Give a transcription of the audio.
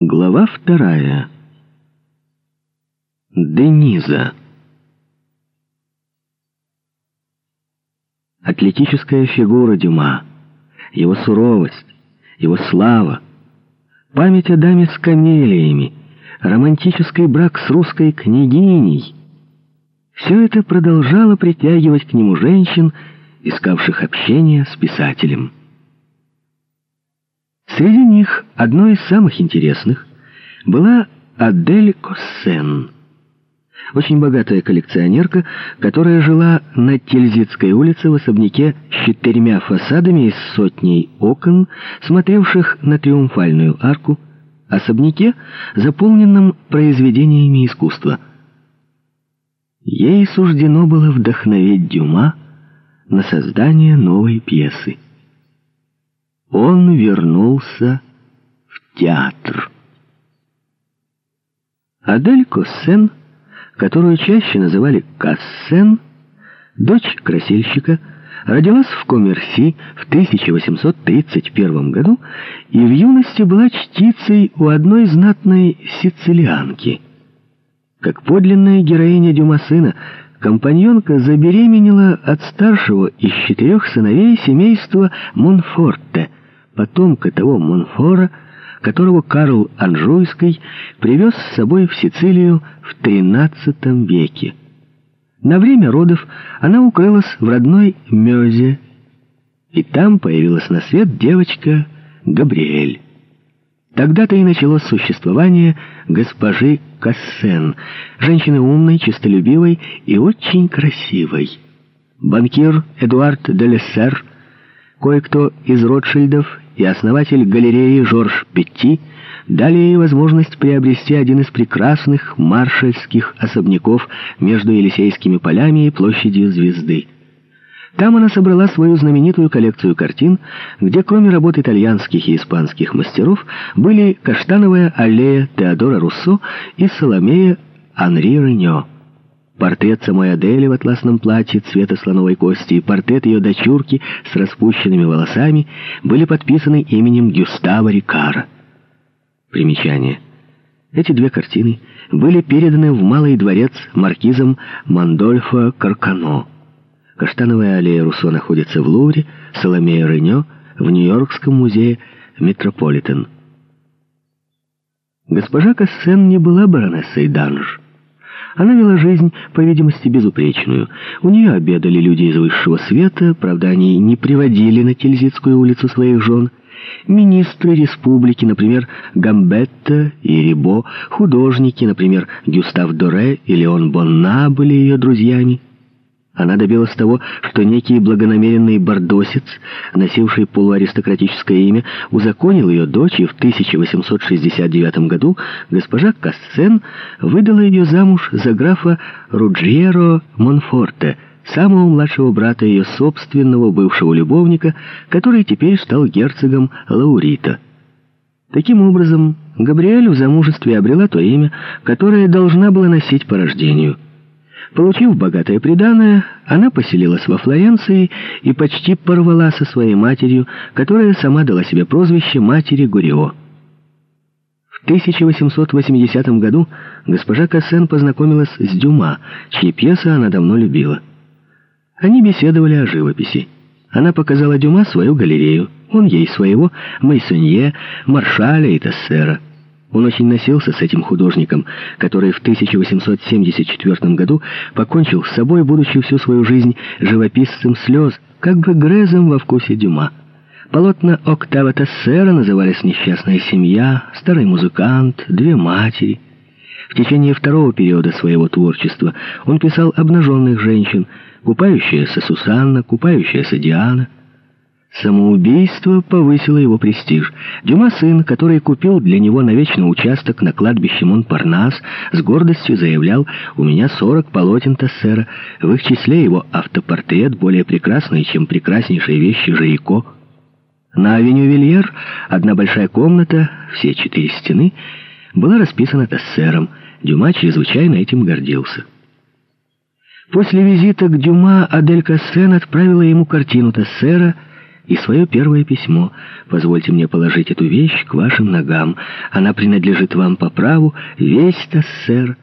Глава вторая. Дениза. Атлетическая фигура Дюма, его суровость, его слава, память о даме с камелиями, романтический брак с русской княгиней — все это продолжало притягивать к нему женщин, искавших общения с писателем. Среди них одной из самых интересных была Адель Коссен, очень богатая коллекционерка, которая жила на Тильзитской улице в особняке с четырьмя фасадами и сотней окон, смотревших на Триумфальную арку, особняке, заполненном произведениями искусства. Ей суждено было вдохновить Дюма на создание новой пьесы он вернулся в театр. Адель Коссен, которую чаще называли Кассен, дочь красильщика, родилась в Коммерси в 1831 году и в юности была чтицей у одной знатной сицилианки. Как подлинная героиня Дюма сына, компаньонка забеременела от старшего из четырех сыновей семейства Монфорте – потомка того Монфора, которого Карл Анжуйский привез с собой в Сицилию в XIII веке. На время родов она укрылась в родной Мёзе, и там появилась на свет девочка Габриэль. Тогда-то и началось существование госпожи Кассен, женщины умной, честолюбивой и очень красивой. Банкир Эдуард де Лессер, кое-кто из Ротшильдов и основатель галереи Жорж Петти дали ей возможность приобрести один из прекрасных маршальских особняков между Елисейскими полями и площадью Звезды. Там она собрала свою знаменитую коллекцию картин, где кроме работ итальянских и испанских мастеров были «Каштановая аллея» Теодора Руссо и «Соломея» Анри Реньо. Портрет самой Адели в атласном платье цвета слоновой кости и портрет ее дочурки с распущенными волосами были подписаны именем Гюстава Рикара. Примечание. Эти две картины были переданы в Малый дворец маркизом Мандольфо Каркано. Каштановая аллея Руссо находится в Лувре, Соломея Ренё в Нью-Йоркском музее Метрополитен. Госпожа Кассен не была баронессой Данж. Она вела жизнь, по видимости, безупречную. У нее обедали люди из высшего света, правда, они не приводили на Тильзитскую улицу своих жен. Министры республики, например, Гамбетта и Рибо, художники, например, Гюстав Доре и Леон Бонна были ее друзьями. Она добилась того, что некий благонамеренный бордосец, носивший полуаристократическое имя, узаконил ее дочь, и в 1869 году госпожа Кассен выдала ее замуж за графа Руджьеро Монфорте, самого младшего брата ее собственного бывшего любовника, который теперь стал герцогом Лаурита. Таким образом, Габриэль в замужестве обрела то имя, которое должна была носить по рождению – Получив богатое приданое, она поселилась во Флоренции и почти порвала со своей матерью, которая сама дала себе прозвище матери Гурио. В 1880 году госпожа Кассен познакомилась с Дюма, чьи пьесы она давно любила. Они беседовали о живописи. Она показала Дюма свою галерею, он ей своего Мейсонье, Маршаля и Тессера. Он очень носился с этим художником, который в 1874 году покончил с собой, будучи всю свою жизнь живописцем слез, как бы Грезом во вкусе Дюма. Полотна Октава Тессера назывались «Несчастная семья», «Старый музыкант», «Две матери». В течение второго периода своего творчества он писал обнаженных женщин, купающаяся Сусанна, купающаяся Диана – Самоубийство повысило его престиж. Дюма сын, который купил для него навечно участок на кладбище Монпарнас, с гордостью заявлял «У меня сорок полотен Тассера, в их числе его автопортрет, более прекрасный, чем прекраснейшие вещи Жирико». На авеню Вильер одна большая комната, все четыре стены, была расписана Тассером. Дюма чрезвычайно этим гордился. После визита к Дюма Адель Кассен отправила ему картину Тассера и свое первое письмо. Позвольте мне положить эту вещь к вашим ногам. Она принадлежит вам по праву. Весь-то, сэр,